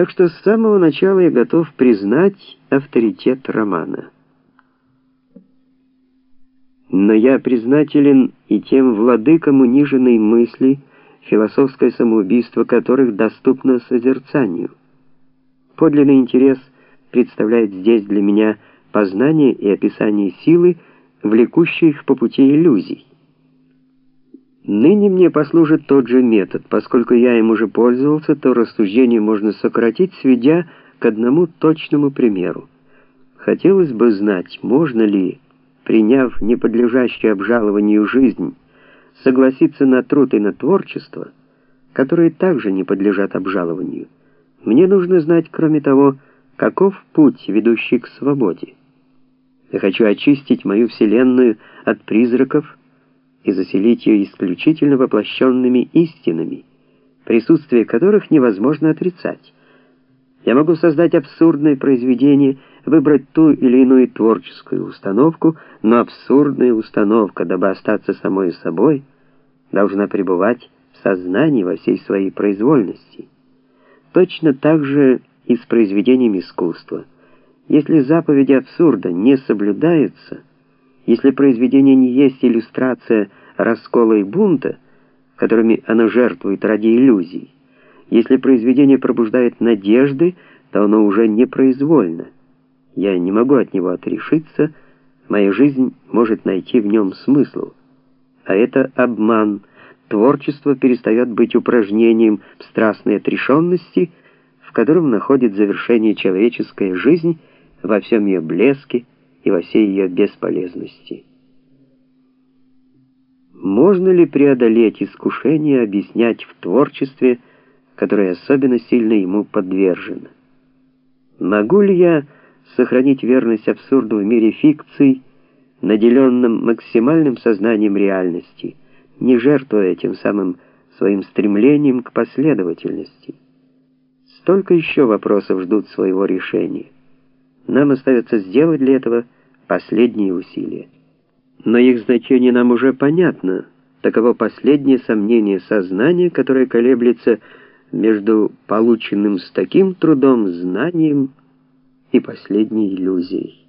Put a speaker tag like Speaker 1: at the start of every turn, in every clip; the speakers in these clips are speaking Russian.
Speaker 1: Так что с самого начала я готов признать авторитет романа. Но я признателен и тем владыкам униженной мысли, философское самоубийство которых доступно созерцанию. Подлинный интерес представляет здесь для меня познание и описание силы, влекущих по пути иллюзий. Ныне мне послужит тот же метод. Поскольку я им уже пользовался, то рассуждение можно сократить, сведя к одному точному примеру. Хотелось бы знать, можно ли, приняв неподлежащую обжалованию жизнь, согласиться на труд и на творчество, которые также не подлежат обжалованию. Мне нужно знать, кроме того, каков путь, ведущий к свободе. Я хочу очистить мою вселенную от призраков, и заселить ее исключительно воплощенными истинами, присутствие которых невозможно отрицать. Я могу создать абсурдное произведение, выбрать ту или иную творческую установку, но абсурдная установка, дабы остаться самой собой, должна пребывать в сознании во всей своей произвольности. Точно так же и с произведением искусства. Если заповеди абсурда не соблюдаются, если произведение не есть иллюстрация раскола и бунта, которыми оно жертвует ради иллюзий, если произведение пробуждает надежды, то оно уже непроизвольно. Я не могу от него отрешиться, моя жизнь может найти в нем смысл. А это обман. Творчество перестает быть упражнением в страстной отрешенности, в котором находит завершение человеческая жизнь во всем ее блеске, и во всей ее бесполезности. Можно ли преодолеть искушение объяснять в творчестве, которое особенно сильно ему подвержено? Могу ли я сохранить верность абсурду в мире фикций, наделенном максимальным сознанием реальности, не жертвуя этим самым своим стремлением к последовательности? Столько еще вопросов ждут своего решения. Нам остается сделать для этого последние усилия. Но их значение нам уже понятно. Таково последнее сомнение сознания, которое колеблется между полученным с таким трудом знанием и последней иллюзией.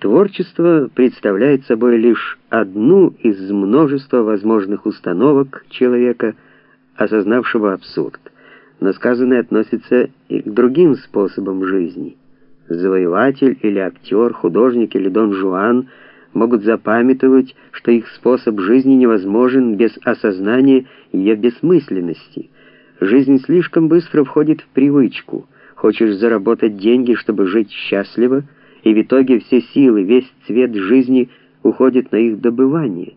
Speaker 1: Творчество представляет собой лишь одну из множества возможных установок человека, осознавшего абсурд, но сказанное относится и к другим способам жизни – завоеватель или актер, художник или Дон Жуан могут запамятовать, что их способ жизни невозможен без осознания ее бессмысленности. Жизнь слишком быстро входит в привычку. Хочешь заработать деньги, чтобы жить счастливо, и в итоге все силы, весь цвет жизни уходит на их добывание.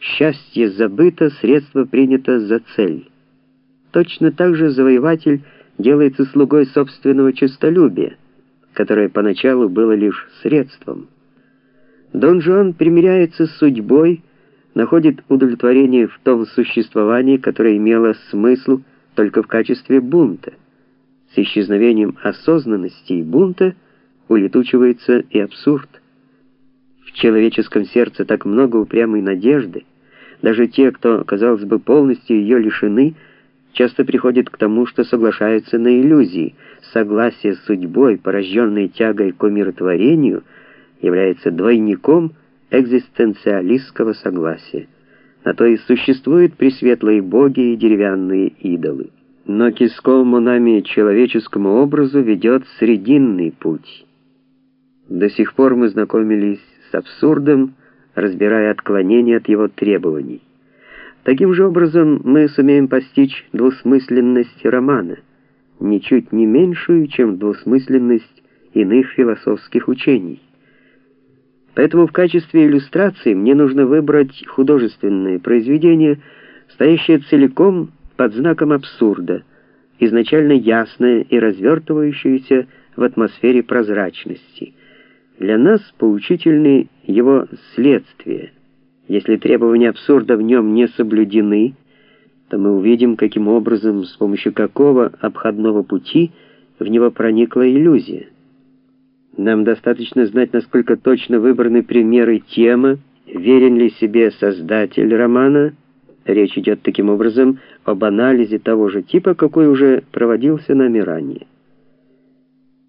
Speaker 1: Счастье забыто, средство принято за цель. Точно так же завоеватель делается слугой собственного честолюбия которое поначалу было лишь средством. Дон Жуан примиряется с судьбой, находит удовлетворение в том существовании, которое имело смысл только в качестве бунта. С исчезновением осознанности и бунта улетучивается и абсурд. В человеческом сердце так много упрямой надежды. Даже те, кто, казалось бы, полностью ее лишены, часто приходят к тому, что соглашаются на иллюзии. Согласие с судьбой, порожденной тягой к умиротворению, является двойником экзистенциалистского согласия. На то и существуют пресветлые боги и деревянные идолы. Но к искомому нами человеческому образу ведет срединный путь. До сих пор мы знакомились с абсурдом, разбирая отклонения от его требований. Таким же образом мы сумеем постичь двусмысленность романа, ничуть не меньшую, чем двусмысленность иных философских учений. Поэтому в качестве иллюстрации мне нужно выбрать художественное произведение, стоящее целиком под знаком абсурда, изначально ясное и развертывающееся в атмосфере прозрачности. Для нас поучительны его следствия. Если требования абсурда в нем не соблюдены, то мы увидим, каким образом, с помощью какого обходного пути в него проникла иллюзия. Нам достаточно знать, насколько точно выбраны примеры темы, верен ли себе создатель романа. Речь идет таким образом об анализе того же типа, какой уже проводился нами ранее.